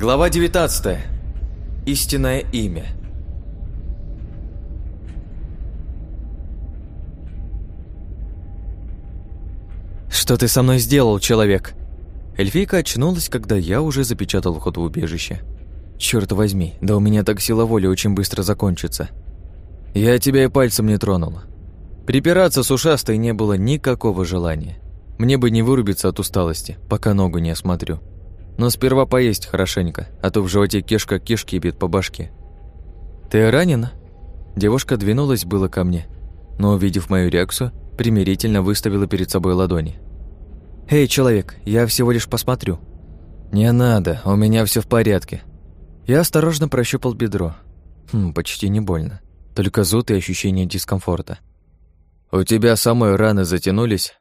Глава 19. Истинное имя. «Что ты со мной сделал, человек?» Эльфийка очнулась, когда я уже запечатал вход в убежище. Черт возьми, да у меня так сила воли очень быстро закончится. Я тебя и пальцем не тронул. Припираться с ушастой не было никакого желания. Мне бы не вырубиться от усталости, пока ногу не осмотрю. Но сперва поесть хорошенько, а то в животе кишка кишки бит по башке. «Ты ранена?» Девушка двинулась было ко мне, но, увидев мою реакцию, примирительно выставила перед собой ладони. «Эй, человек, я всего лишь посмотрю». «Не надо, у меня все в порядке». Я осторожно прощупал бедро. Хм, почти не больно. Только зуд и ощущение дискомфорта. «У тебя самой раны затянулись?»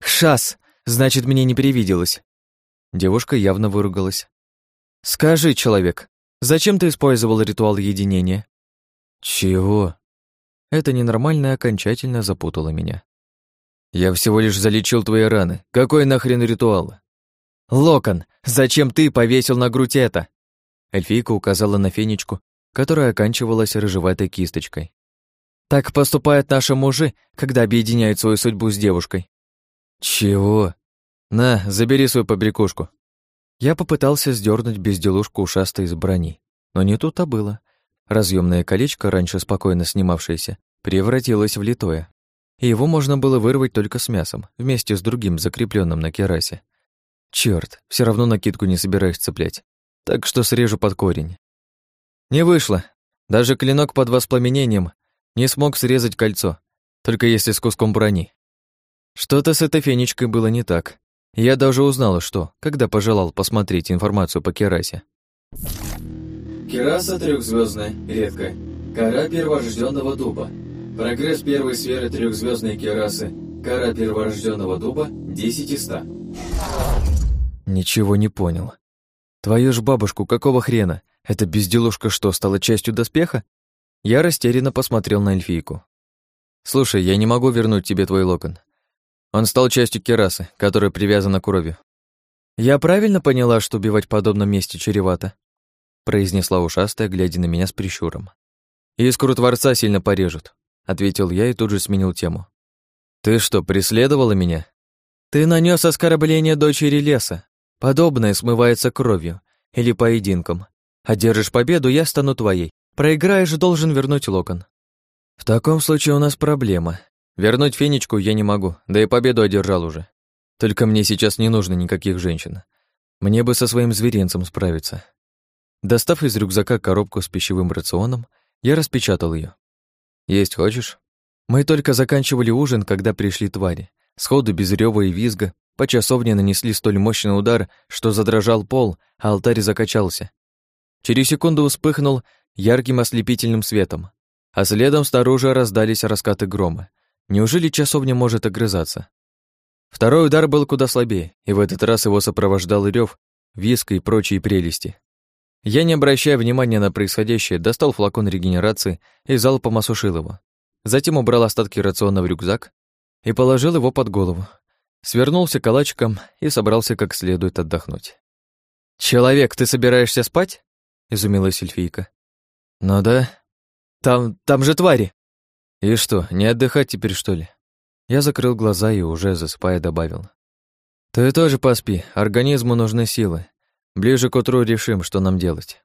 «Хшас! Значит, мне не привиделось!» Девушка явно выругалась. «Скажи, человек, зачем ты использовал ритуал единения?» «Чего?» Это ненормальное окончательно запутало меня. «Я всего лишь залечил твои раны. Какой нахрен ритуал?» «Локон, зачем ты повесил на грудь это?» Эльфийка указала на фенечку, которая оканчивалась рыжеватой кисточкой. «Так поступают наши мужи, когда объединяют свою судьбу с девушкой». «Чего?» «На, забери свою побрякушку». Я попытался сдернуть безделушку ушастой из брони, но не тут-то было. Разъемное колечко, раньше спокойно снимавшееся, превратилось в литое. И его можно было вырвать только с мясом, вместе с другим, закрепленным на керасе. Черт, все равно накидку не собираюсь цеплять, так что срежу под корень. Не вышло. Даже клинок под воспламенением не смог срезать кольцо, только если с куском брони. Что-то с этой фенечкой было не так. Я даже узнала, что, когда пожелал посмотреть информацию по керасе. Кераса трехзвездная, редкая. Кора перворожденного дуба. Прогресс первой сферы трехзвездной керасы. Кора перворожденного дуба 10 из 100. Ничего не понял. Твою ж бабушку, какого хрена? Эта безделушка что, стала частью доспеха? Я растерянно посмотрел на эльфийку. Слушай, я не могу вернуть тебе твой локон. Он стал частью керасы, которая привязана к крови. Я правильно поняла, что убивать в подобном месте чревато? произнесла ушастая, глядя на меня с прищуром. «Искру Творца сильно порежут», — ответил я и тут же сменил тему. «Ты что, преследовала меня?» «Ты нанес оскорбление дочери леса. Подобное смывается кровью или поединком. Одержишь победу, я стану твоей. Проиграешь, должен вернуть локон». «В таком случае у нас проблема. Вернуть фенечку я не могу, да и победу одержал уже. Только мне сейчас не нужно никаких женщин. Мне бы со своим зверинцем справиться. Достав из рюкзака коробку с пищевым рационом, я распечатал ее. «Есть хочешь?» Мы только заканчивали ужин, когда пришли твари. Сходу, без рёва и визга, по часовне нанесли столь мощный удар, что задрожал пол, а алтарь закачался. Через секунду вспыхнул ярким ослепительным светом, а следом снаружи раздались раскаты грома. Неужели часовня может огрызаться? Второй удар был куда слабее, и в этот раз его сопровождал рев, виск и прочие прелести. Я, не обращая внимания на происходящее, достал флакон регенерации и залпом осушил его. Затем убрал остатки рациона в рюкзак и положил его под голову. Свернулся калачиком и собрался как следует отдохнуть. «Человек, ты собираешься спать?» — изумилась эльфийка. «Ну да. Там, там же твари!» «И что, не отдыхать теперь, что ли?» Я закрыл глаза и уже засыпая добавил. «Ты тоже поспи, организму нужны силы. Ближе к утру решим, что нам делать.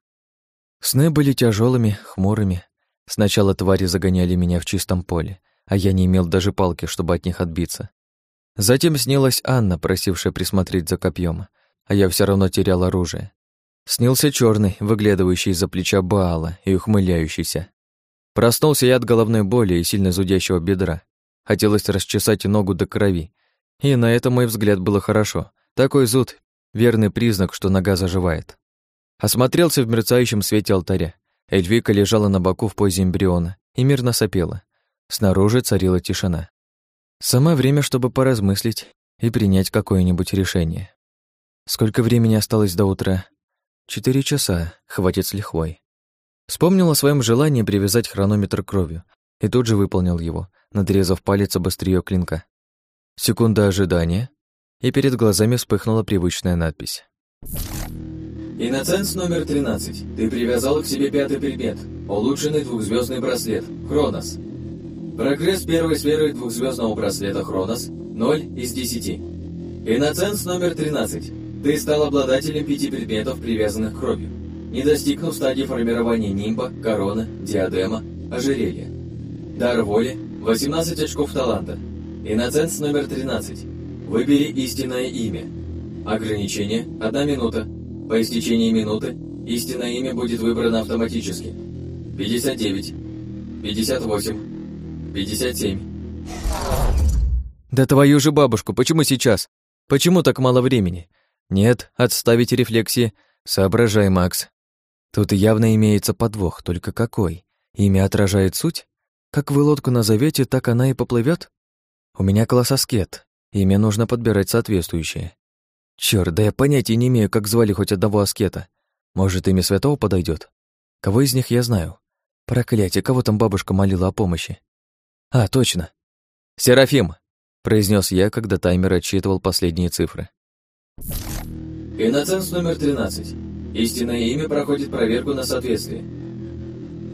Сны были тяжелыми, хмурыми. Сначала твари загоняли меня в чистом поле, а я не имел даже палки, чтобы от них отбиться. Затем снилась Анна, просившая присмотреть за копьем, а я все равно терял оружие. Снился черный, выглядывающий из-за плеча Баала и ухмыляющийся. Проснулся я от головной боли и сильно зудящего бедра. Хотелось расчесать ногу до крови. И на это мой взгляд было хорошо. Такой зуд верный признак, что нога заживает. Осмотрелся в мерцающем свете алтаря. Эльвика лежала на боку в позе эмбриона и мирно сопела. Снаружи царила тишина. Самое время, чтобы поразмыслить и принять какое-нибудь решение. Сколько времени осталось до утра? Четыре часа, хватит с лихвой. Вспомнил о своем желании привязать хронометр кровью и тут же выполнил его, надрезав палец об острие клинка. Секунда ожидания, и перед глазами вспыхнула привычная надпись. Иноценс номер 13. Ты привязал к себе пятый предмет. Улучшенный двухзвездный браслет. Хронос. Прогресс первой сферы двухзвездного браслета Хронос 0 из 10. Иноценс номер 13. Ты стал обладателем пяти предметов, привязанных к кровью, не достигнув стадии формирования нимба, короны, диадема, ожерелья. Дар воли – 18 очков таланта. Иноценс номер 13. Выбери истинное имя. Ограничение – 1 минута. По истечении минуты истинное имя будет выбрано автоматически. 59, 58, 57. Да твою же бабушку, почему сейчас? Почему так мало времени? Нет, отставить рефлексии. Соображай, Макс. Тут явно имеется подвох, только какой? Имя отражает суть? Как вы лодку назовете, так она и поплывет? У меня класс аскет. Имя нужно подбирать соответствующее. Чёрт, да я понятия не имею, как звали хоть одного аскета. Может, имя святого подойдет? Кого из них я знаю? Проклятие, кого там бабушка молила о помощи? А, точно. Серафим, произнес я, когда таймер отсчитывал последние цифры. Иноценс номер 13. Истинное имя проходит проверку на соответствие.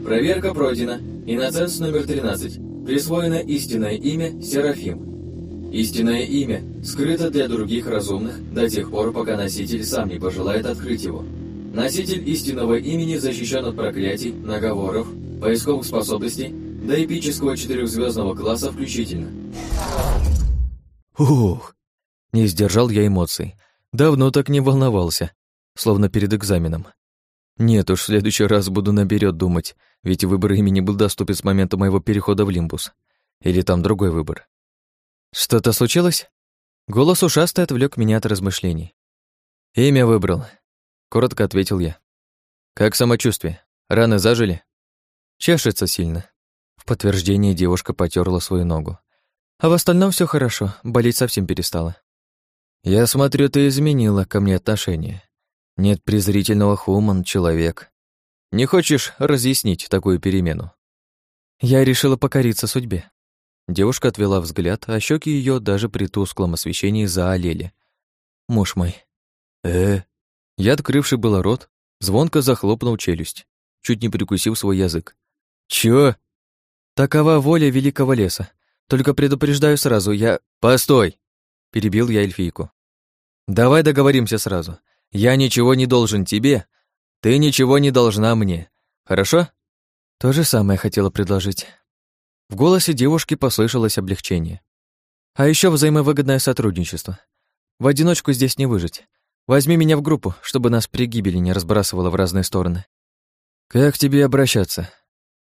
Проверка пройдена. Иноценс номер 13. Присвоено истинное имя Серафим. Истинное имя скрыто для других разумных до тех пор, пока носитель сам не пожелает открыть его. Носитель истинного имени защищен от проклятий, наговоров, поисковых способностей до эпического четырехзвездного класса включительно. Ух! Не сдержал я эмоций. Давно так не волновался, словно перед экзаменом. Нет уж, в следующий раз буду наперед думать, ведь выбор имени был доступен с момента моего перехода в Лимбус. Или там другой выбор. «Что-то случилось?» Голос ушастый отвлек меня от размышлений. «Имя выбрал», — коротко ответил я. «Как самочувствие? Раны зажили?» «Чешется сильно». В подтверждение девушка потерла свою ногу. «А в остальном все хорошо, болеть совсем перестала». «Я смотрю, ты изменила ко мне отношение. Нет презрительного хуман, человек. Не хочешь разъяснить такую перемену?» Я решила покориться судьбе. Девушка отвела взгляд, а щеки ее даже при тусклом освещении заолели. Муж мой. Э, я, открывший было рот, звонко захлопнул челюсть, чуть не прикусив свой язык. Чё? Такова воля великого леса. Только предупреждаю сразу, я... Постой! Перебил я эльфийку. Давай договоримся сразу. Я ничего не должен тебе, ты ничего не должна мне. Хорошо? То же самое хотела предложить. В голосе девушки послышалось облегчение. А еще взаимовыгодное сотрудничество. В одиночку здесь не выжить. Возьми меня в группу, чтобы нас при гибели не разбрасывало в разные стороны. Как тебе обращаться?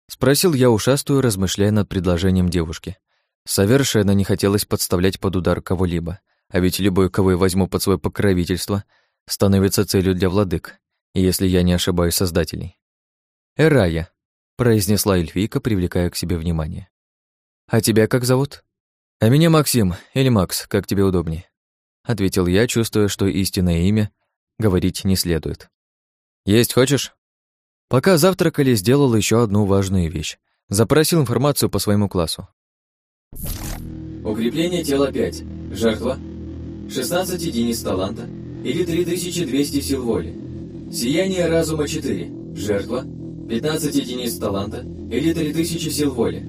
Спросил я ушастую, размышляя над предложением девушки. Совершенно не хотелось подставлять под удар кого-либо, а ведь любой, кого я возьму под свое покровительство, становится целью для владык, если я не ошибаюсь создателей. «Эрая», — произнесла эльфийка, привлекая к себе внимание. «А тебя как зовут?» «А меня Максим, или Макс, как тебе удобнее», — ответил я, чувствуя, что истинное имя говорить не следует. «Есть хочешь?» Пока завтракали, сделал еще одну важную вещь. Запросил информацию по своему классу. Укрепление тела 5. Жертва 16 единиц таланта или 3200 сил воли. Сияние разума 4. Жертва 15 единиц таланта или 3000 сил воли.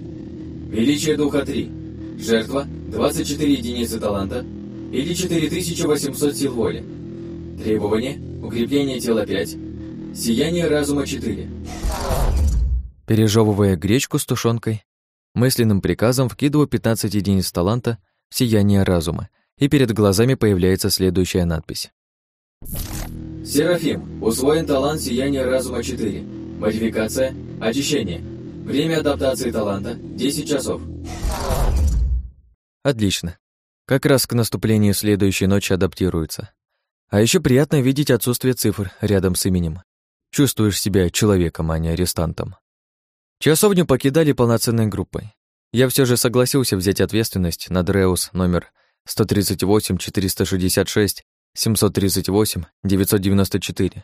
Величие духа 3. Жертва 24 единицы таланта или 4800 сил воли. Требование укрепление тела 5. Сияние разума 4. Пережевывая гречку с тушенкой, мысленным приказом вкидываю 15 единиц таланта в сияние разума, и перед глазами появляется следующая надпись. Серафим. Усвоен талант сияния разума 4. Модификация. Очищение. Время адаптации таланта – 10 часов. Отлично. Как раз к наступлению следующей ночи адаптируется. А еще приятно видеть отсутствие цифр рядом с именем. Чувствуешь себя человеком, а не арестантом. Часовню покидали полноценной группой. Я все же согласился взять ответственность над Реус номер 138-466-738-994.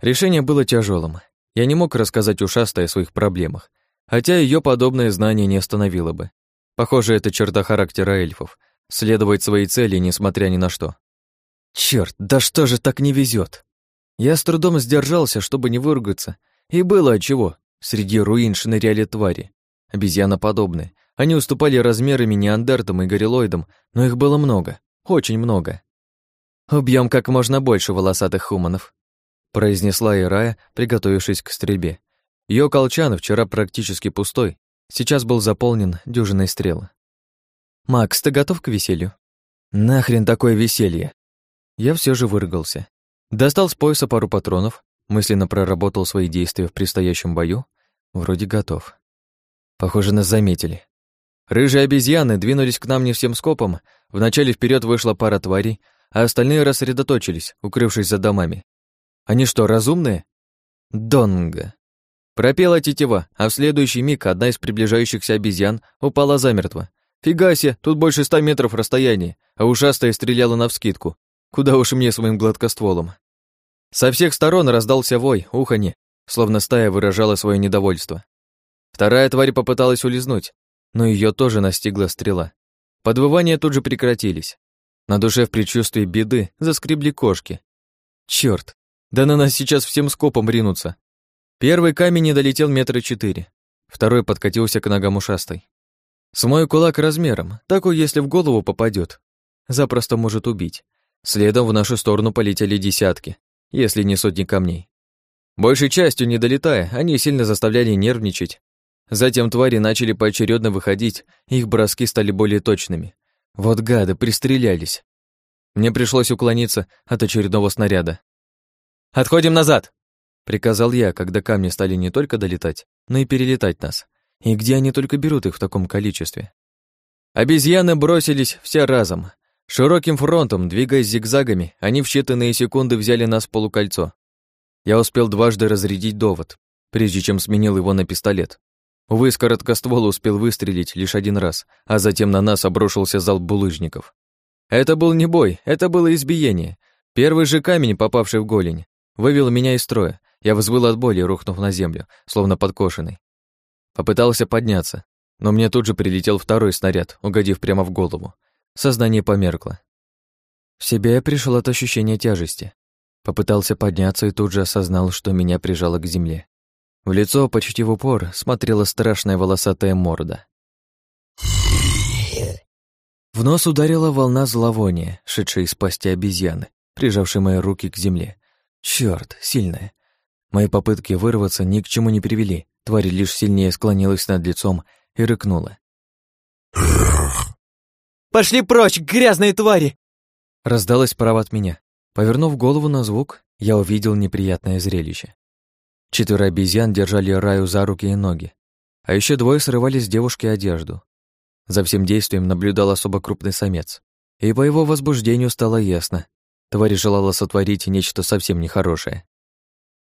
Решение было тяжелым. Я не мог рассказать ушастой о своих проблемах, хотя ее подобное знание не остановило бы. Похоже, это черта характера эльфов — следовать своей цели, несмотря ни на что. Черт, да что же так не везет? Я с трудом сдержался, чтобы не выругаться. И было отчего. Среди руин шныряли твари. Обезьяноподобные. Они уступали размерами неандертам и горилоидам, но их было много. Очень много. Убьем как можно больше волосатых хуманов», произнесла Ирая, приготовившись к стрельбе. Ее колчан, вчера практически пустой, сейчас был заполнен дюжиной стрел. «Макс, ты готов к веселью?» «Нахрен такое веселье?» Я все же выругался. Достал с пояса пару патронов, мысленно проработал свои действия в предстоящем бою. Вроде готов. Похоже, нас заметили. Рыжие обезьяны двинулись к нам не всем скопом. Вначале вперед вышла пара тварей, а остальные рассредоточились, укрывшись за домами. Они что, разумные? Донга. Пропела тетива, а в следующий миг одна из приближающихся обезьян упала замертво. Фига себе, тут больше ста метров расстояния, а ушастая стреляла навскидку. Куда уж мне своим гладкостволом. Со всех сторон раздался вой, уханье, словно стая выражала свое недовольство. Вторая тварь попыталась улизнуть, но ее тоже настигла стрела. Подвывания тут же прекратились. На душе в предчувствии беды заскребли кошки. Черт, да на нас сейчас всем скопом ринутся. Первый камень не долетел метра четыре, второй подкатился к ногам ушастой. С мой кулак размером, такой, если в голову попадет, запросто может убить. Следом в нашу сторону полетели десятки, если не сотни камней. Большей частью, не долетая, они сильно заставляли нервничать. Затем твари начали поочередно выходить, их броски стали более точными. Вот гады, пристрелялись. Мне пришлось уклониться от очередного снаряда. «Отходим назад!» — приказал я, когда камни стали не только долетать, но и перелетать нас. И где они только берут их в таком количестве? Обезьяны бросились все разом, Широким фронтом, двигаясь зигзагами, они в считанные секунды взяли нас в полукольцо. Я успел дважды разрядить довод, прежде чем сменил его на пистолет. Увы, с короткоствола успел выстрелить лишь один раз, а затем на нас обрушился залп булыжников. Это был не бой, это было избиение. Первый же камень, попавший в голень, вывел меня из строя. Я взвыл от боли, рухнув на землю, словно подкошенный. Попытался подняться, но мне тут же прилетел второй снаряд, угодив прямо в голову. Сознание померкло. В себя я пришел от ощущения тяжести. Попытался подняться и тут же осознал, что меня прижало к земле. В лицо почти в упор смотрела страшная волосатая морда. В нос ударила волна зловония, шедшая из пасти обезьяны, прижавшей мои руки к земле. Чёрт, сильная. Мои попытки вырваться ни к чему не привели. Тварь лишь сильнее склонилась над лицом и рыкнула. Пошли прочь, грязные твари!» Раздалось справа от меня. Повернув голову на звук, я увидел неприятное зрелище. Четверо обезьян держали Раю за руки и ноги, а еще двое срывали с девушки одежду. За всем действием наблюдал особо крупный самец, и по его возбуждению стало ясно. Тварь желала сотворить нечто совсем нехорошее.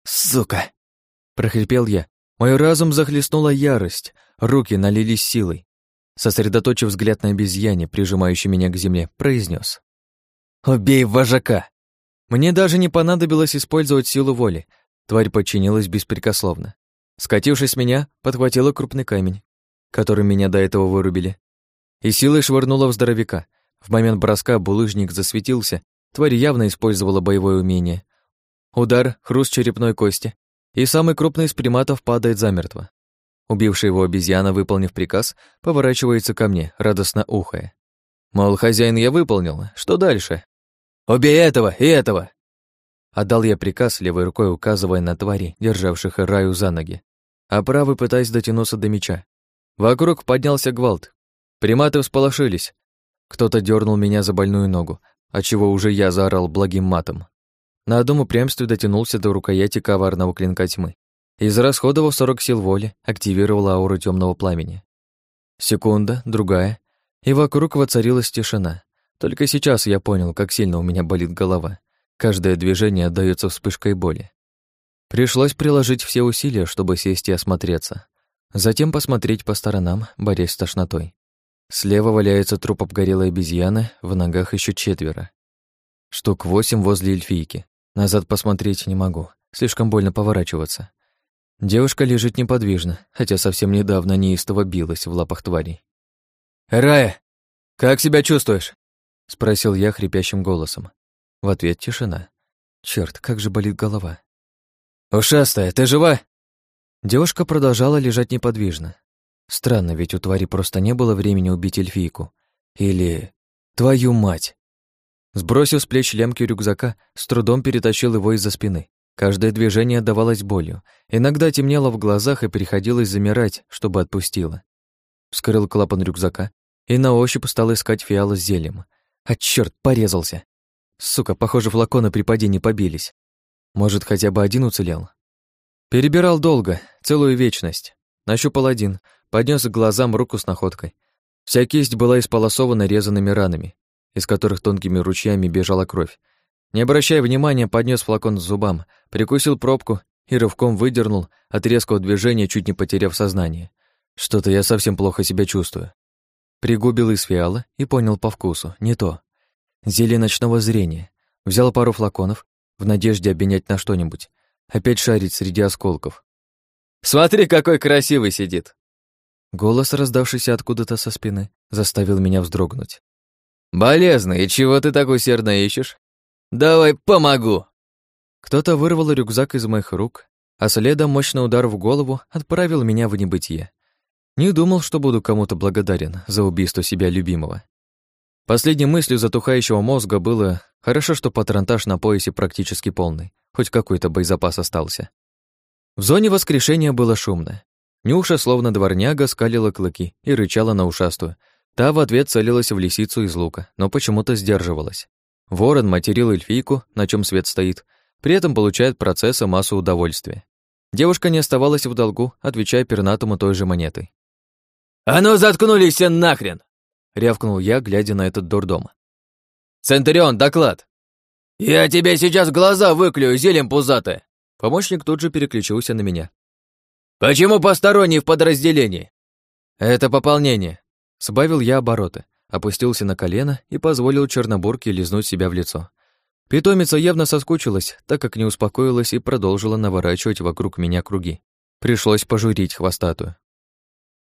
«Сука!» — прохрипел я. Мой разум захлестнула ярость, руки налились силой. Сосредоточив взгляд на обезьяне, прижимающей меня к земле, произнес: «Убей вожака!» Мне даже не понадобилось использовать силу воли. Тварь подчинилась беспрекословно. Скатившись с меня, подхватила крупный камень, которым меня до этого вырубили, и силой швырнула в здоровяка. В момент броска булыжник засветился, тварь явно использовала боевое умение. Удар, хруст черепной кости, и самый крупный из приматов падает замертво. Убившая его обезьяна, выполнив приказ, поворачивается ко мне, радостно ухая. Мол, хозяин я выполнил, что дальше? «Убей этого и этого!» Отдал я приказ, левой рукой указывая на твари, державших Раю за ноги, а правой пытаясь дотянуться до меча. Вокруг поднялся гвалт. Приматы всполошились. Кто-то дернул меня за больную ногу, отчего уже я заорал благим матом. На одном упрямстве дотянулся до рукояти коварного клинка тьмы. Израсходовав 40 сил воли, активировал ауру темного пламени. Секунда, другая, и вокруг воцарилась тишина. Только сейчас я понял, как сильно у меня болит голова. Каждое движение отдаётся вспышкой боли. Пришлось приложить все усилия, чтобы сесть и осмотреться. Затем посмотреть по сторонам, борясь с тошнотой. Слева валяется труп обгорелой обезьяны, в ногах еще четверо. Штук восемь возле эльфийки. Назад посмотреть не могу, слишком больно поворачиваться. Девушка лежит неподвижно, хотя совсем недавно неистово билась в лапах тварей. «Рая, как себя чувствуешь?» — спросил я хрипящим голосом. В ответ тишина. Черт, как же болит голова. «Ушастая, ты жива?» Девушка продолжала лежать неподвижно. Странно, ведь у твари просто не было времени убить эльфийку. Или... Твою мать! Сбросив с плеч лямки рюкзака, с трудом перетащил его из-за спины. Каждое движение отдавалось болью. Иногда темнело в глазах и приходилось замирать, чтобы отпустило. Вскрыл клапан рюкзака и на ощупь стал искать фиалы с зельем. А чёрт, порезался. Сука, похоже, флаконы при падении побились. Может, хотя бы один уцелел? Перебирал долго, целую вечность. Нащупал один, поднес к глазам руку с находкой. Вся кисть была исполосована резанными ранами, из которых тонкими ручьями бежала кровь. Не обращая внимания, поднес флакон к зубам, прикусил пробку и рывком выдернул, от резкого движения чуть не потеряв сознание. Что-то я совсем плохо себя чувствую. Пригубил из фиала и понял по вкусу, не то. Зелье ночного зрения. Взял пару флаконов, в надежде обменять на что-нибудь. Опять шарить среди осколков. «Смотри, какой красивый сидит!» Голос, раздавшийся откуда-то со спины, заставил меня вздрогнуть. «Болезный, и чего ты так усердно ищешь? Давай помогу!» Кто-то вырвал рюкзак из моих рук, а следом мощный удар в голову отправил меня в небытие. Не думал, что буду кому-то благодарен за убийство себя любимого. Последней мыслью затухающего мозга было «хорошо, что патронтаж на поясе практически полный, хоть какой-то боезапас остался». В зоне воскрешения было шумно. Нюша, словно дворняга, скалила клыки и рычала на ушастую. Та в ответ целилась в лисицу из лука, но почему-то сдерживалась. Ворон материл эльфийку, на чем свет стоит, при этом получает процесса массу удовольствия. Девушка не оставалась в долгу, отвечая пернатому той же монетой. «А ну заткнулись все нахрен!» — рявкнул я, глядя на этот дурдом. «Центурион, доклад!» «Я тебе сейчас глаза выклюю, зелем пузатое!» Помощник тут же переключился на меня. «Почему посторонний в подразделении?» «Это пополнение», — сбавил я обороты, опустился на колено и позволил Чернобурке лизнуть себя в лицо. Питомица явно соскучилась, так как не успокоилась и продолжила наворачивать вокруг меня круги. Пришлось пожурить хвостатую.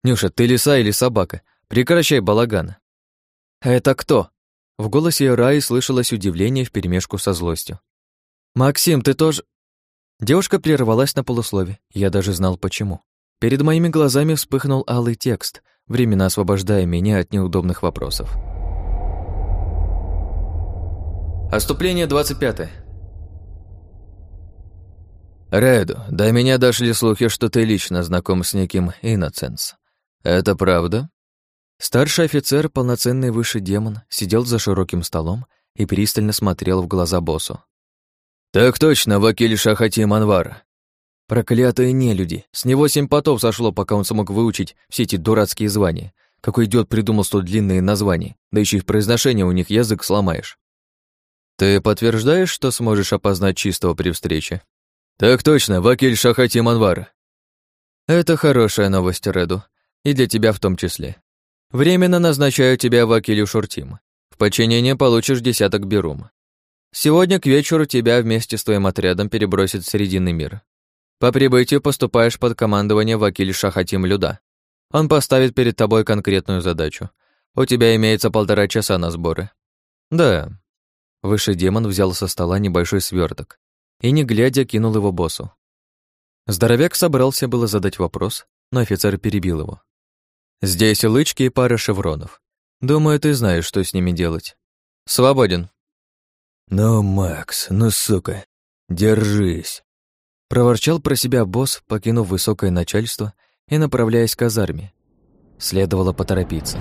«Нюша, ты лиса или собака? Прекращай балаган. Это кто? В голосе Раи слышалось удивление вперемешку со злостью. Максим, ты тоже Девушка прервалась на полуслове. Я даже знал почему. Перед моими глазами вспыхнул алый текст, временно освобождая меня от неудобных вопросов. Оступление 25. Реду, до меня дошли слухи, что ты лично знаком с неким Инноценс. Это правда? Старший офицер, полноценный высший демон, сидел за широким столом и пристально смотрел в глаза боссу. «Так точно, Вакиль Шахатим Анвар». Проклятые нелюди. С него семь потов сошло, пока он смог выучить все эти дурацкие звания. Какой идиот придумал столь длинные названия, да еще и в у них язык сломаешь. Ты подтверждаешь, что сможешь опознать чистого при встрече? Так точно, Вакиль Шахатим Анвар. Это хорошая новость, Реду. И для тебя в том числе. Временно назначаю тебя в Акилю Шуртим. В подчинение получишь десяток берум. Сегодня к вечеру тебя вместе с твоим отрядом перебросят в Срединный мир. По прибытию поступаешь под командование Вакиль Шахатим Люда. Он поставит перед тобой конкретную задачу. У тебя имеется полтора часа на сборы. Да. Высший демон взял со стола небольшой сверток и, не глядя, кинул его боссу. Здоровяк собрался было задать вопрос, но офицер перебил его. Здесь лычки и пара шевронов. Думаю, ты знаешь, что с ними делать. Свободен. Ну, Макс, ну, сука, держись. Проворчал про себя босс, покинув высокое начальство и направляясь к казарме. Следовало поторопиться.